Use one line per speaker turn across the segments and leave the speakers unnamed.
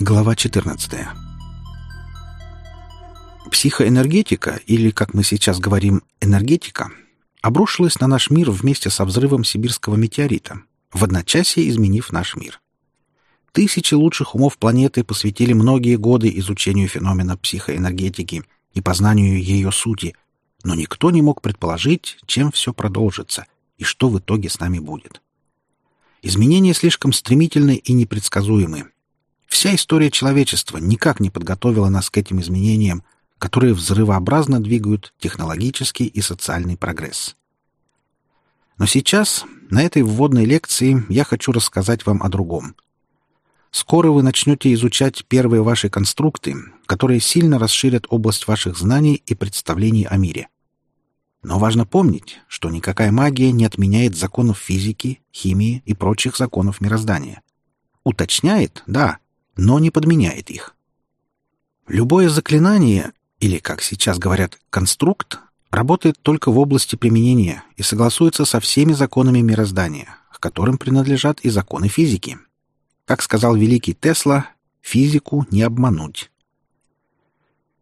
Глава 14. Психоэнергетика, или, как мы сейчас говорим, энергетика, обрушилась на наш мир вместе со взрывом сибирского метеорита, в одночасье изменив наш мир. Тысячи лучших умов планеты посвятили многие годы изучению феномена психоэнергетики и познанию ее сути, но никто не мог предположить, чем все продолжится и что в итоге с нами будет. Изменения слишком стремительны и непредсказуемы, Вся история человечества никак не подготовила нас к этим изменениям, которые взрывообразно двигают технологический и социальный прогресс. Но сейчас, на этой вводной лекции, я хочу рассказать вам о другом. Скоро вы начнете изучать первые ваши конструкты, которые сильно расширят область ваших знаний и представлений о мире. Но важно помнить, что никакая магия не отменяет законов физики, химии и прочих законов мироздания. Уточняет, да, но не подменяет их. Любое заклинание, или, как сейчас говорят, конструкт, работает только в области применения и согласуется со всеми законами мироздания, к которым принадлежат и законы физики. Как сказал великий Тесла, физику не обмануть.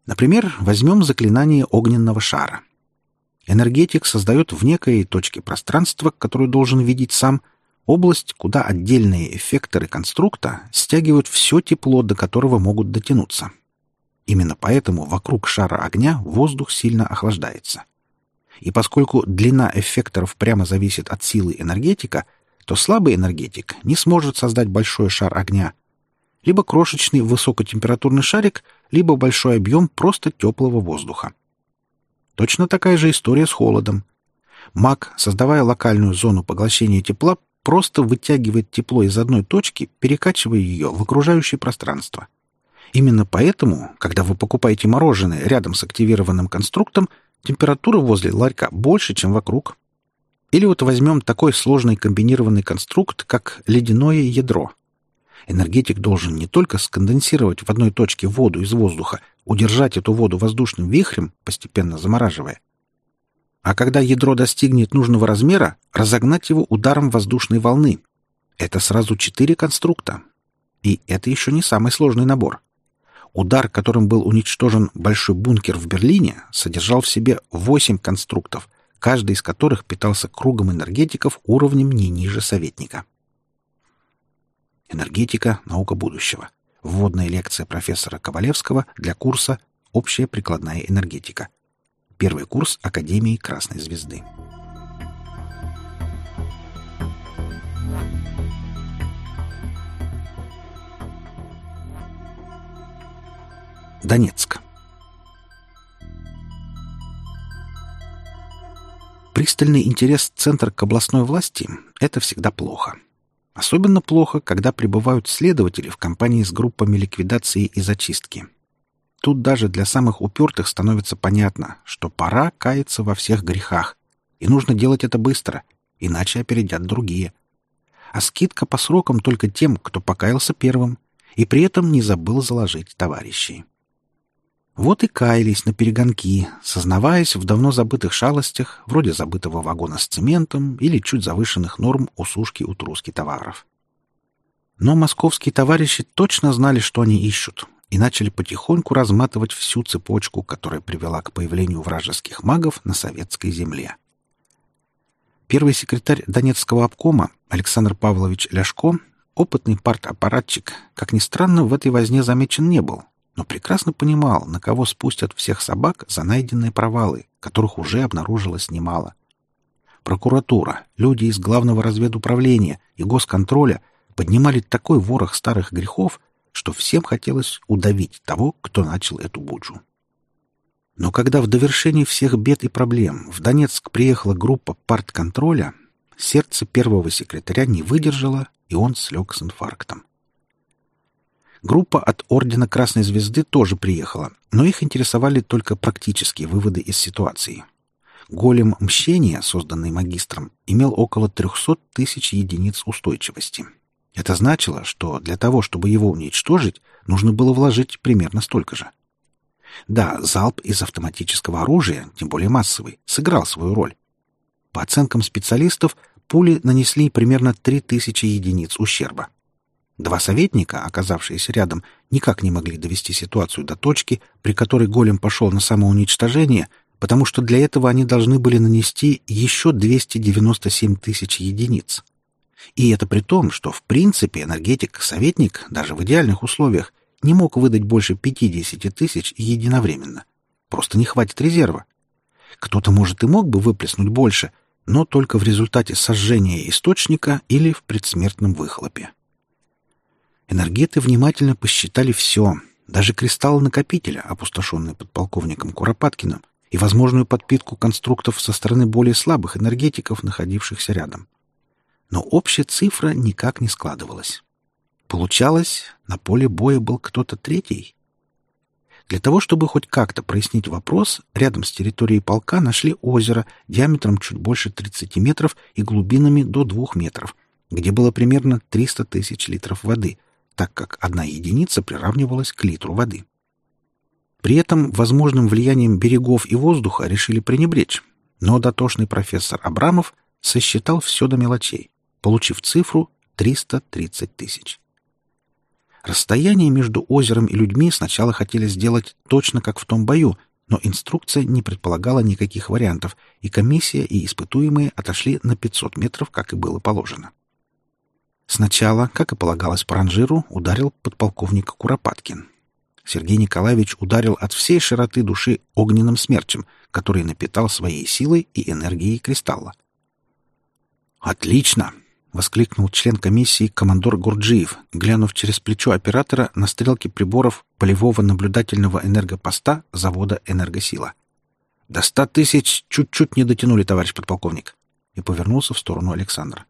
Например, возьмем заклинание огненного шара. Энергетик создает в некой точке пространства, которую должен видеть сам, Область, куда отдельные эффекторы конструкта стягивают все тепло, до которого могут дотянуться. Именно поэтому вокруг шара огня воздух сильно охлаждается. И поскольку длина эффекторов прямо зависит от силы энергетика, то слабый энергетик не сможет создать большой шар огня. Либо крошечный высокотемпературный шарик, либо большой объем просто теплого воздуха. Точно такая же история с холодом. Маг, создавая локальную зону поглощения тепла, просто вытягивает тепло из одной точки, перекачивая ее в окружающее пространство. Именно поэтому, когда вы покупаете мороженое рядом с активированным конструктом, температура возле ларька больше, чем вокруг. Или вот возьмем такой сложный комбинированный конструкт, как ледяное ядро. Энергетик должен не только сконденсировать в одной точке воду из воздуха, удержать эту воду воздушным вихрем, постепенно замораживая, а когда ядро достигнет нужного размера, разогнать его ударом воздушной волны. Это сразу четыре конструкта. И это еще не самый сложный набор. Удар, которым был уничтожен большой бункер в Берлине, содержал в себе восемь конструктов, каждый из которых питался кругом энергетиков уровнем не ниже советника. Энергетика — наука будущего. Вводная лекция профессора Ковалевского для курса «Общая прикладная энергетика». Первый курс Академии Красной Звезды. Донецк. Пристальный интерес центра к областной власти — это всегда плохо. Особенно плохо, когда прибывают следователи в компании с группами ликвидации и зачистки — Тут даже для самых упертых становится понятно, что пора каяться во всех грехах, и нужно делать это быстро, иначе опередят другие. А скидка по срокам только тем, кто покаялся первым, и при этом не забыл заложить товарищей. Вот и каялись на перегонки, сознаваясь в давно забытых шалостях, вроде забытого вагона с цементом или чуть завышенных норм усушки утруски товаров. Но московские товарищи точно знали, что они ищут, и начали потихоньку разматывать всю цепочку, которая привела к появлению вражеских магов на советской земле. Первый секретарь Донецкого обкома Александр Павлович Ляшко, опытный партаппаратчик, как ни странно, в этой возне замечен не был, но прекрасно понимал, на кого спустят всех собак за найденные провалы, которых уже обнаружилось немало. Прокуратура, люди из главного разведуправления и госконтроля поднимали такой ворох старых грехов, что всем хотелось удавить того, кто начал эту буджу. Но когда в довершении всех бед и проблем в Донецк приехала группа партконтроля, сердце первого секретаря не выдержало, и он слег с инфарктом. Группа от Ордена Красной Звезды тоже приехала, но их интересовали только практические выводы из ситуации. Голем мщения, созданный магистром, имел около 300 тысяч единиц устойчивости — это значило, что для того, чтобы его уничтожить, нужно было вложить примерно столько же. Да, залп из автоматического оружия, тем более массовый, сыграл свою роль. По оценкам специалистов, пули нанесли примерно 3000 единиц ущерба. Два советника, оказавшиеся рядом, никак не могли довести ситуацию до точки, при которой голем пошел на самоуничтожение, потому что для этого они должны были нанести еще 297 тысяч единиц. И это при том, что в принципе энергетик-советник, даже в идеальных условиях, не мог выдать больше 50 тысяч единовременно. Просто не хватит резерва. Кто-то, может, и мог бы выплеснуть больше, но только в результате сожжения источника или в предсмертном выхлопе. Энергеты внимательно посчитали все, даже кристалл накопителя, опустошенный подполковником Куропаткиным, и возможную подпитку конструктов со стороны более слабых энергетиков, находившихся рядом. Но общая цифра никак не складывалась. Получалось, на поле боя был кто-то третий. Для того, чтобы хоть как-то прояснить вопрос, рядом с территорией полка нашли озеро диаметром чуть больше 30 метров и глубинами до 2 метров, где было примерно 300 тысяч литров воды, так как одна единица приравнивалась к литру воды. При этом возможным влиянием берегов и воздуха решили пренебречь, но дотошный профессор Абрамов сосчитал все до мелочей, получив цифру 330 тысяч. Расстояние между озером и людьми сначала хотели сделать точно как в том бою, но инструкция не предполагала никаких вариантов, и комиссия и испытуемые отошли на 500 метров, как и было положено. Сначала, как и полагалось по ранжиру, ударил подполковник Куропаткин. Сергей Николаевич ударил от всей широты души огненным смерчем, который напитал своей силой и энергией кристалла. «Отлично!» — воскликнул член комиссии командор Гурджиев, глянув через плечо оператора на стрелки приборов полевого наблюдательного энергопоста завода «Энергосила». «До ста тысяч чуть-чуть не дотянули, товарищ подполковник», и повернулся в сторону Александра.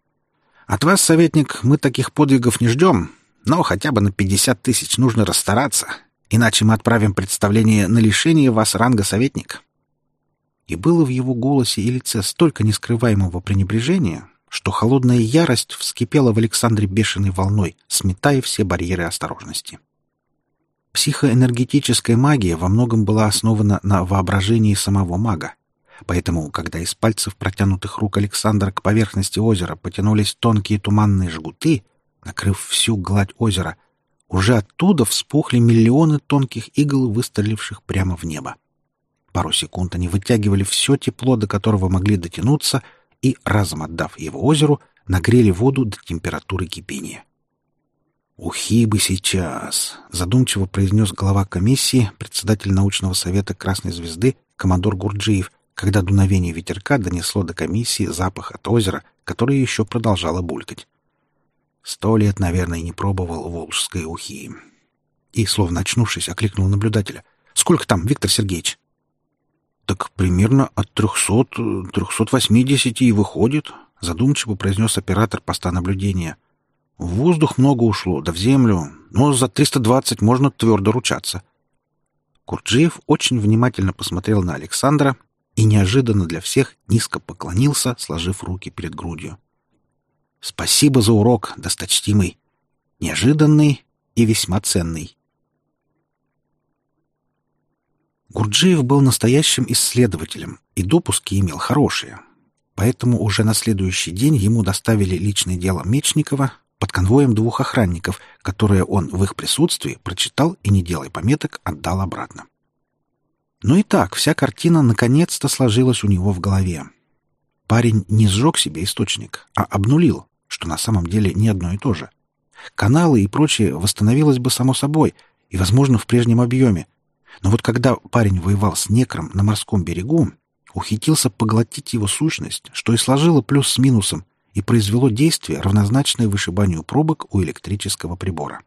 «От вас, советник, мы таких подвигов не ждем, но хотя бы на пятьдесят тысяч нужно расстараться, иначе мы отправим представление на лишение вас ранга советник». И было в его голосе и лице столько нескрываемого пренебрежения, что холодная ярость вскипела в Александре бешеной волной, сметая все барьеры осторожности. Психоэнергетическая магия во многом была основана на воображении самого мага. Поэтому, когда из пальцев протянутых рук Александра к поверхности озера потянулись тонкие туманные жгуты, накрыв всю гладь озера, уже оттуда вспухли миллионы тонких игл, выстреливших прямо в небо. Пару секунд они вытягивали все тепло, до которого могли дотянуться — и, разом отдав его озеру, нагрели воду до температуры кипения. «Ухи бы сейчас!» — задумчиво произнес глава комиссии, председатель научного совета Красной Звезды, командор Гурджиев, когда дуновение ветерка донесло до комиссии запах от озера, которое еще продолжало булькать. Сто лет, наверное, не пробовал волжской ухи. И, словно очнувшись, окликнул наблюдателя. «Сколько там, Виктор Сергеевич?» «Так примерно от трехсот, трехсот восьмидесяти и выходит», — задумчиво произнес оператор поста наблюдения. «В воздух много ушло, да в землю, но за триста двадцать можно твердо ручаться». Курджиев очень внимательно посмотрел на Александра и неожиданно для всех низко поклонился, сложив руки перед грудью. «Спасибо за урок, досточтимый. Неожиданный и весьма ценный». Гурджиев был настоящим исследователем и допуски имел хорошие. Поэтому уже на следующий день ему доставили личное дело Мечникова под конвоем двух охранников, которые он в их присутствии прочитал и, не делая пометок, отдал обратно. Ну и так, вся картина наконец-то сложилась у него в голове. Парень не сжег себе источник, а обнулил, что на самом деле не одно и то же. Каналы и прочее восстановилось бы само собой и, возможно, в прежнем объеме, но вот когда парень воевал с некром на морском берегу, ухитрился поглотить его сущность, что и сложило плюс с минусом и произвело действие, равнозначное вышибанию пробок у электрического прибора.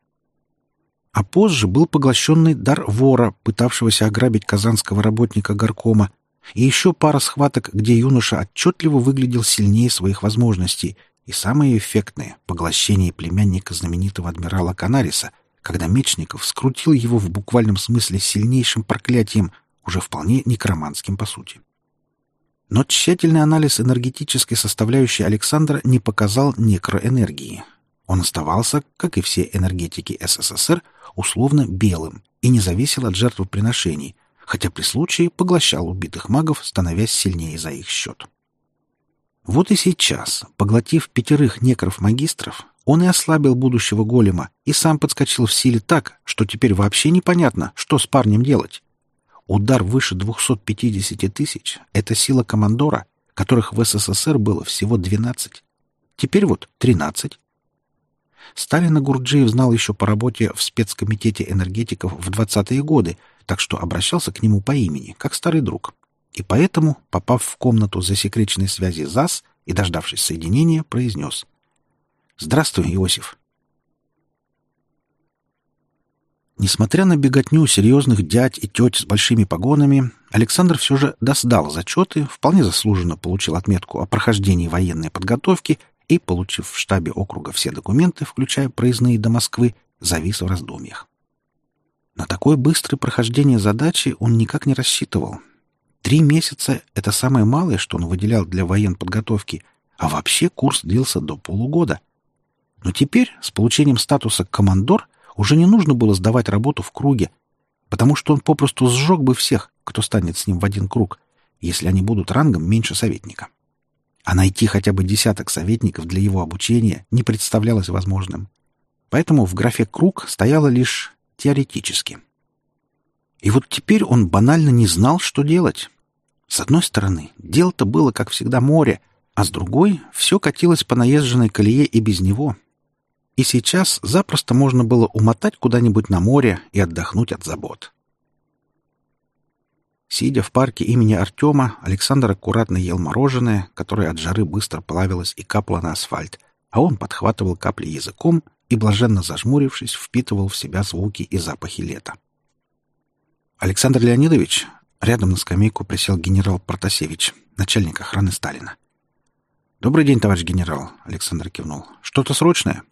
А позже был поглощенный дар вора, пытавшегося ограбить казанского работника горкома, и еще пара схваток, где юноша отчетливо выглядел сильнее своих возможностей, и самое эффектное — поглощение племянника знаменитого адмирала Канариса — когда Мечников скрутил его в буквальном смысле сильнейшим проклятием, уже вполне некроманским по сути. Но тщательный анализ энергетической составляющей Александра не показал некроэнергии. Он оставался, как и все энергетики СССР, условно белым и не зависел от жертвоприношений, хотя при случае поглощал убитых магов, становясь сильнее за их счет. Вот и сейчас, поглотив пятерых некров-магистров, он и ослабил будущего голема и сам подскочил в силе так, что теперь вообще непонятно, что с парнем делать. Удар выше 250 тысяч — это сила командора, которых в СССР было всего 12. Теперь вот 13. Сталина Гурджиев знал еще по работе в спецкомитете энергетиков в 20-е годы, так что обращался к нему по имени, как старый друг. И поэтому, попав в комнату засекреченной связи ЗАС и дождавшись соединения, произнес «Здравствуй, Иосиф». Несмотря на беготню серьезных дядь и теть с большими погонами, Александр все же досдал зачеты, вполне заслуженно получил отметку о прохождении военной подготовки и, получив в штабе округа все документы, включая проездные до Москвы, завис в раздумьях. На такое быстрое прохождение задачи он никак не рассчитывал. Три месяца — это самое малое, что он выделял для военподготовки, а вообще курс длился до полугода. Но теперь, с получением статуса «командор», уже не нужно было сдавать работу в круге, потому что он попросту сжег бы всех, кто станет с ним в один круг, если они будут рангом меньше советника. А найти хотя бы десяток советников для его обучения не представлялось возможным. Поэтому в графе «круг» стояло лишь теоретически. И вот теперь он банально не знал, что делать. С одной стороны, дело-то было, как всегда, море, а с другой — все катилось по наезженной колее и без него. И сейчас запросто можно было умотать куда-нибудь на море и отдохнуть от забот. Сидя в парке имени Артема, Александр аккуратно ел мороженое, которое от жары быстро плавилось и капло на асфальт, а он подхватывал капли языком и, блаженно зажмурившись, впитывал в себя звуки и запахи лета. Александр Леонидович, рядом на скамейку присел генерал Протасевич, начальник охраны Сталина. «Добрый день, товарищ генерал», — Александр кивнул. «Что-то срочное?»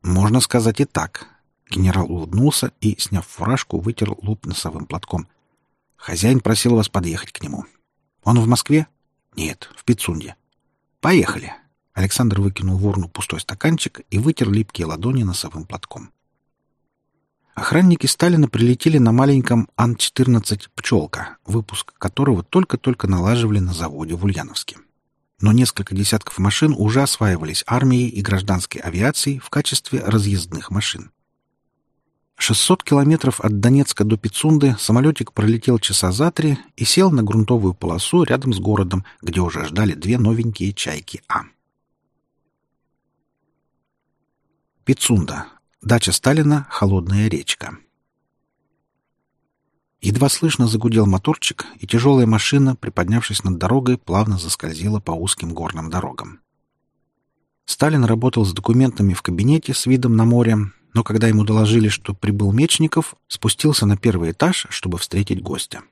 «Можно сказать и так». Генерал улыбнулся и, сняв фуражку, вытер лоб носовым платком — Хозяин просил вас подъехать к нему. Он в Москве? Нет, в Пицунде. Поехали. Александр выкинул в урну пустой стаканчик и вытер липкие ладони носовым платком. Охранники Сталина прилетели на маленьком Ан-14 «Пчелка», выпуск которого только-только налаживали на заводе в Ульяновске. Но несколько десятков машин уже осваивались армией и гражданской авиацией в качестве разъездных машин. 600 километров от Донецка до Пицунды самолетик пролетел часа за три и сел на грунтовую полосу рядом с городом, где уже ждали две новенькие «Чайки А». Пицунда. Дача Сталина. Холодная речка. Едва слышно загудел моторчик, и тяжелая машина, приподнявшись над дорогой, плавно заскользила по узким горным дорогам. Сталин работал с документами в кабинете с видом на море, но когда ему доложили, что прибыл Мечников, спустился на первый этаж, чтобы встретить гостя.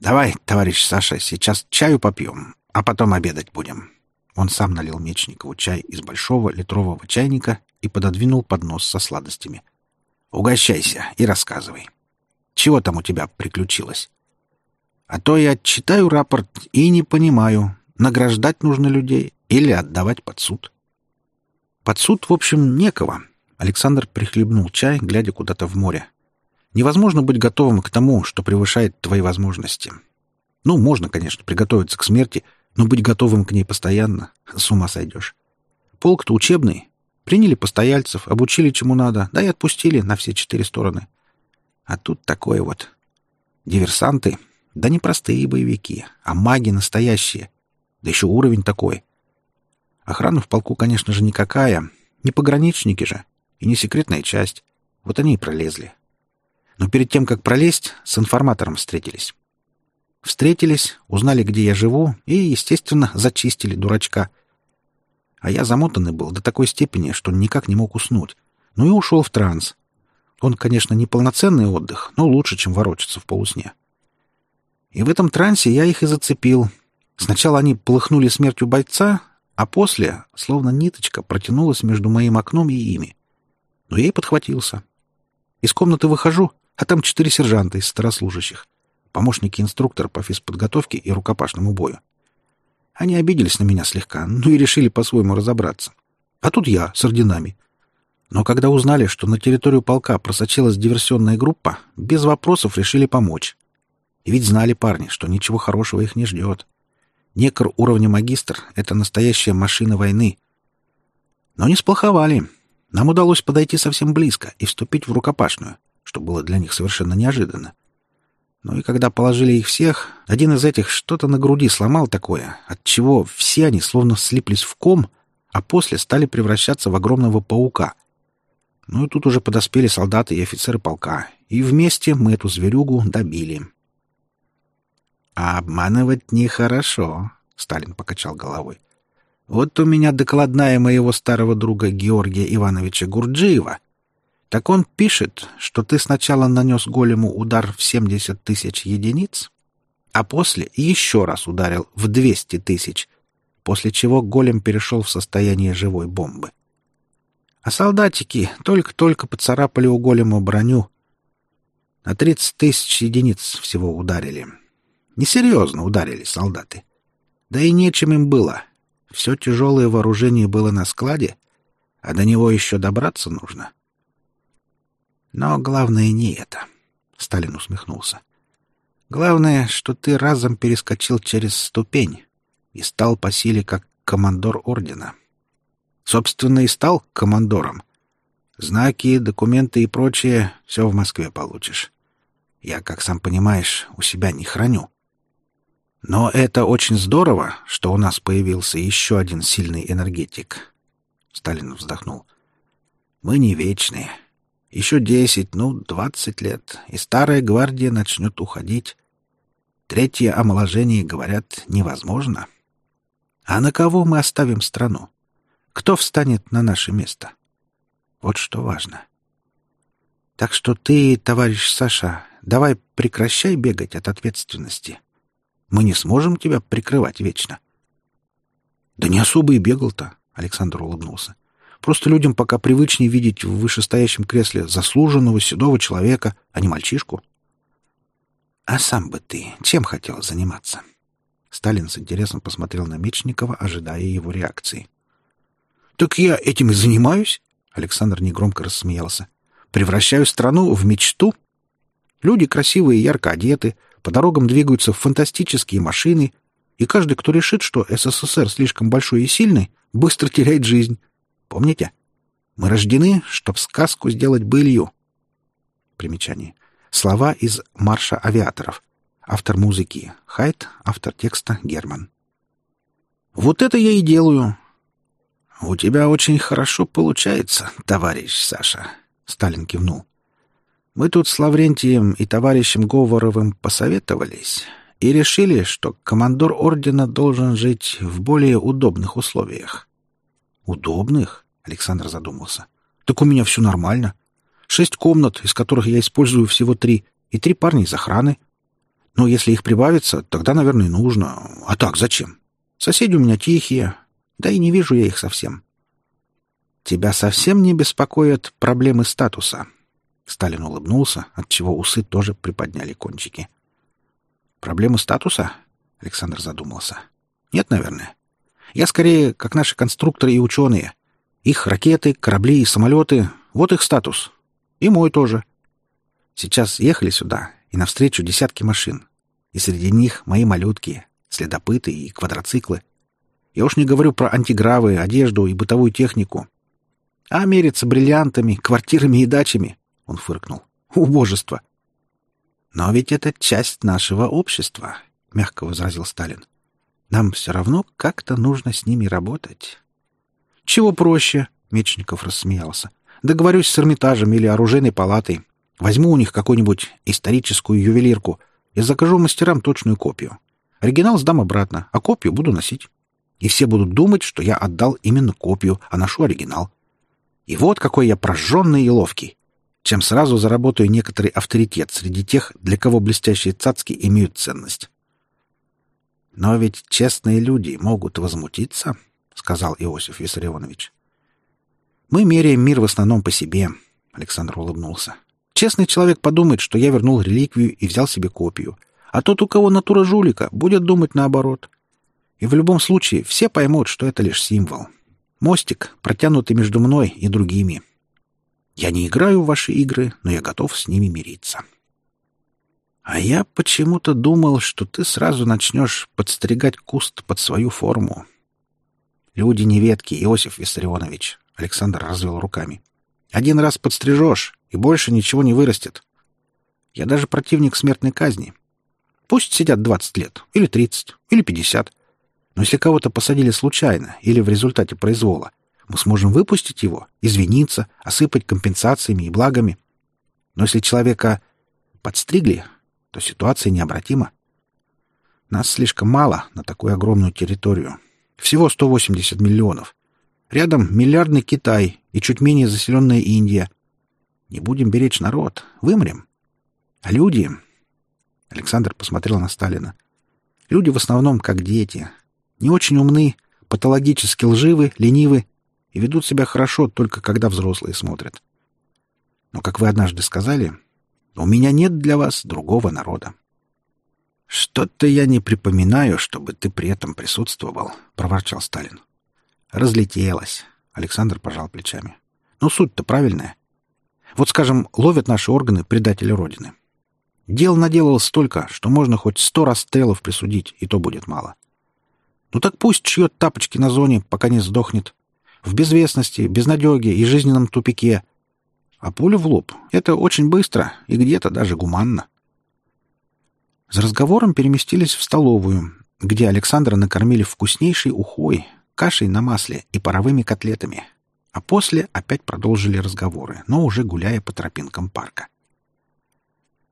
«Давай, товарищ Саша, сейчас чаю попьем, а потом обедать будем». Он сам налил Мечникову чай из большого литрового чайника и пододвинул поднос со сладостями. «Угощайся и рассказывай. Чего там у тебя приключилось?» «А то я читаю рапорт и не понимаю, награждать нужно людей или отдавать под суд». Под суд, в общем, некого. Александр прихлебнул чай, глядя куда-то в море. Невозможно быть готовым к тому, что превышает твои возможности. Ну, можно, конечно, приготовиться к смерти, но быть готовым к ней постоянно — с ума сойдешь. Полк-то учебный. Приняли постояльцев, обучили чему надо, да и отпустили на все четыре стороны. А тут такое вот. Диверсанты, да не простые боевики, а маги настоящие. Да еще уровень такой. Охрана в полку, конечно же, никакая. Не пограничники же. И не секретная часть. Вот они и пролезли. Но перед тем, как пролезть, с информатором встретились. Встретились, узнали, где я живу, и, естественно, зачистили дурачка. А я замотанный был до такой степени, что никак не мог уснуть. Ну и ушел в транс. Он, конечно, не полноценный отдых, но лучше, чем ворочаться в полусне. И в этом трансе я их и зацепил. Сначала они полыхнули смертью бойца, а после, словно ниточка, протянулась между моим окном и ими. Но я и подхватился. Из комнаты выхожу, а там четыре сержанта из старослужащих, помощники инструктора по физподготовке и рукопашному бою. Они обиделись на меня слегка, ну и решили по-своему разобраться. А тут я с орденами. Но когда узнали, что на территорию полка просочилась диверсионная группа, без вопросов решили помочь. И ведь знали парни, что ничего хорошего их не ждет. Некр уровня магистр — это настоящая машина войны. Но не сплоховали. Нам удалось подойти совсем близко и вступить в рукопашную, что было для них совершенно неожиданно. Ну и когда положили их всех, один из этих что-то на груди сломал такое, от чего все они словно слиплись в ком, а после стали превращаться в огромного паука. Ну и тут уже подоспели солдаты и офицеры полка, и вместе мы эту зверюгу добили. «А обманывать нехорошо», — Сталин покачал головой. «Вот у меня докладная моего старого друга Георгия Ивановича Гурджиева. Так он пишет, что ты сначала нанес голему удар в 70 тысяч единиц, а после еще раз ударил в 200 тысяч, после чего голем перешел в состояние живой бомбы. А солдатики только-только поцарапали у голема броню. На 30 тысяч единиц всего ударили. Несерьезно ударили солдаты. Да и нечем им было. Все тяжелое вооружение было на складе, а до него еще добраться нужно. Но главное не это. Сталин усмехнулся. Главное, что ты разом перескочил через ступень и стал по силе как командор ордена. Собственно, и стал командором. Знаки, документы и прочее — все в Москве получишь. Я, как сам понимаешь, у себя не храню. Но это очень здорово, что у нас появился еще один сильный энергетик. Сталин вздохнул. Мы не вечные. Еще десять, ну, двадцать лет, и старая гвардия начнет уходить. Третье омоложение, говорят, невозможно. А на кого мы оставим страну? Кто встанет на наше место? Вот что важно. Так что ты, товарищ Саша, давай прекращай бегать от ответственности. Мы не сможем тебя прикрывать вечно. Да не особо и бегал-то, Александр улыбнулся. Просто людям пока привычнее видеть в вышестоящем кресле заслуженного седого человека, а не мальчишку. А сам бы ты чем хотел заниматься? Сталин с интересом посмотрел на Мечникова, ожидая его реакции. «Так я этим и занимаюсь?» Александр негромко рассмеялся. «Превращаю страну в мечту? Люди красивые ярко одеты, по дорогам двигаются фантастические машины, и каждый, кто решит, что СССР слишком большой и сильный, быстро теряет жизнь. Помните? Мы рождены, чтоб сказку сделать былью. Примечание. Слова из «Марша авиаторов». Автор музыки — Хайт, автор текста — Герман. «Вот это я и делаю». «У тебя очень хорошо получается, товарищ Саша», — Сталин кивнул. Мы тут с Лаврентием и товарищем Говоровым посоветовались и решили, что командор ордена должен жить в более удобных условиях. «Удобных?» — Александр задумался. «Так у меня все нормально. Шесть комнат, из которых я использую всего три, и три парня из охраны. Но если их прибавится, тогда, наверное, нужно. А так, зачем? Соседи у меня тихие, да и не вижу я их совсем». «Тебя совсем не беспокоят проблемы статуса?» Сталин улыбнулся, отчего усы тоже приподняли кончики. «Проблемы статуса?» — Александр задумался. «Нет, наверное. Я скорее как наши конструкторы и ученые. Их ракеты, корабли и самолеты — вот их статус. И мой тоже. Сейчас ехали сюда, и навстречу десятки машин. И среди них мои малютки, следопыты и квадроциклы. Я уж не говорю про антигравы, одежду и бытовую технику. А мериться бриллиантами, квартирами и дачами — он фыркнул. «Убожество!» «Но ведь это часть нашего общества», — мягко возразил Сталин. «Нам все равно как-то нужно с ними работать». «Чего проще?» — Мечников рассмеялся. «Договорюсь с Эрмитажем или оружейной палатой. Возьму у них какую-нибудь историческую ювелирку и закажу мастерам точную копию. Оригинал сдам обратно, а копию буду носить. И все будут думать, что я отдал именно копию, а ношу оригинал. И вот какой я прожженный и ловкий чем сразу заработаю некоторый авторитет среди тех, для кого блестящие цацки имеют ценность. «Но ведь честные люди могут возмутиться», — сказал Иосиф Виссарионович. «Мы меряем мир в основном по себе», — Александр улыбнулся. «Честный человек подумает, что я вернул реликвию и взял себе копию, а тот, у кого натура жулика, будет думать наоборот. И в любом случае все поймут, что это лишь символ. Мостик, протянутый между мной и другими». Я не играю в ваши игры, но я готов с ними мириться. А я почему-то думал, что ты сразу начнешь подстригать куст под свою форму. Люди не ветки, Иосиф Виссарионович. Александр развел руками. Один раз подстрижешь, и больше ничего не вырастет. Я даже противник смертной казни. Пусть сидят двадцать лет, или тридцать, или пятьдесят. Но если кого-то посадили случайно или в результате произвола, мы сможем выпустить его, извиниться, осыпать компенсациями и благами. Но если человека подстригли, то ситуация необратима. Нас слишком мало на такую огромную территорию. Всего 180 миллионов. Рядом миллиардный Китай и чуть менее заселенная Индия. Не будем беречь народ, вымрем. А люди... Александр посмотрел на Сталина. Люди в основном как дети. Не очень умны, патологически лживы, ленивы и ведут себя хорошо только когда взрослые смотрят. Но, как вы однажды сказали, у меня нет для вас другого народа. Что-то я не припоминаю, чтобы ты при этом присутствовал, проворчал Сталин. Разлетелось. Александр пожал плечами. Ну, суть-то правильная. Вот, скажем, ловят наши органы предатели Родины. Дел наделал столько, что можно хоть сто расстрелов присудить, и то будет мало. Ну так пусть чьет тапочки на зоне, пока не сдохнет. В безвестности, безнадеге и жизненном тупике — а пуля в лоб — это очень быстро и где-то даже гуманно. За разговором переместились в столовую, где Александра накормили вкуснейшей ухой, кашей на масле и паровыми котлетами, а после опять продолжили разговоры, но уже гуляя по тропинкам парка.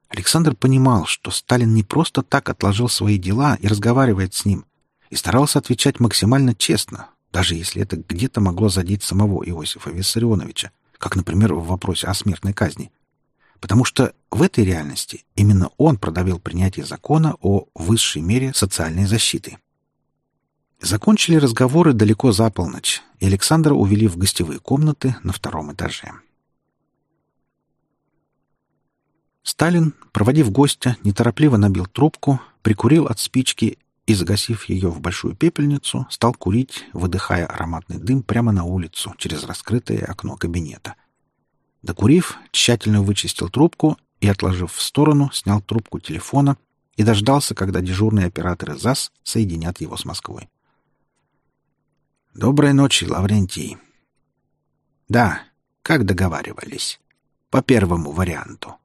Александр понимал, что Сталин не просто так отложил свои дела и разговаривает с ним, и старался отвечать максимально честно, даже если это где-то могло задеть самого Иосифа Виссарионовича, как, например, в вопросе о смертной казни. Потому что в этой реальности именно он продавил принятие закона о высшей мере социальной защиты. Закончили разговоры далеко за полночь, и Александра увели в гостевые комнаты на втором этаже. Сталин, проводив гостя, неторопливо набил трубку, прикурил от спички и, загасив ее в большую пепельницу, стал курить, выдыхая ароматный дым прямо на улицу через раскрытое окно кабинета. Докурив, тщательно вычистил трубку и, отложив в сторону, снял трубку телефона и дождался, когда дежурные операторы ЗАС соединят его с Москвой. «Доброй ночи, Лаврентий». «Да, как договаривались. По первому варианту».